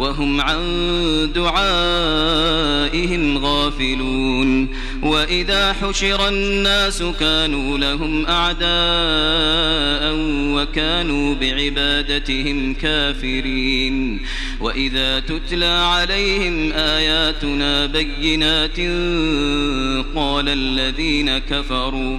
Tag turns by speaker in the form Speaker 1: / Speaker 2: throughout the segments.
Speaker 1: وهم عن دعائهم غافلون وإذا حشر الناس كانوا لهم أعداء وكانوا بعبادتهم كافرين وإذا تتلى عليهم آياتنا بينات قال الذين كفروا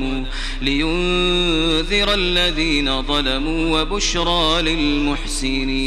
Speaker 1: ظلموا لينذر الذين ظلموا وبشرى للمحسنين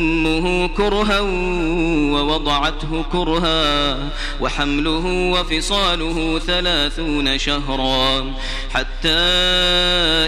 Speaker 1: أمه كرها ووضعته كرها وحمله وفصاله ثلاثون شهرا حتى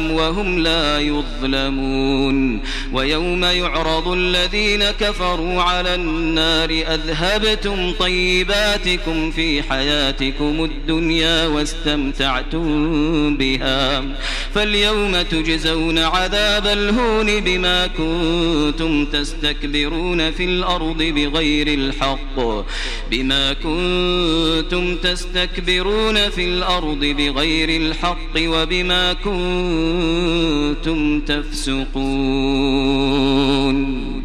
Speaker 1: لهم وهم لا يظلمون ويوم يعرض الذين كفروا على النار أذهبتم طيباتكم في حياتكم الدنيا واستمتعتم بها فاليوم تجزون عذاب الهون بما كنتم تستكبرون في الأرض بغير الحق بما كنتم تستكبرون في الأرض بغير الحق وبما كنتم كنتم تفسقون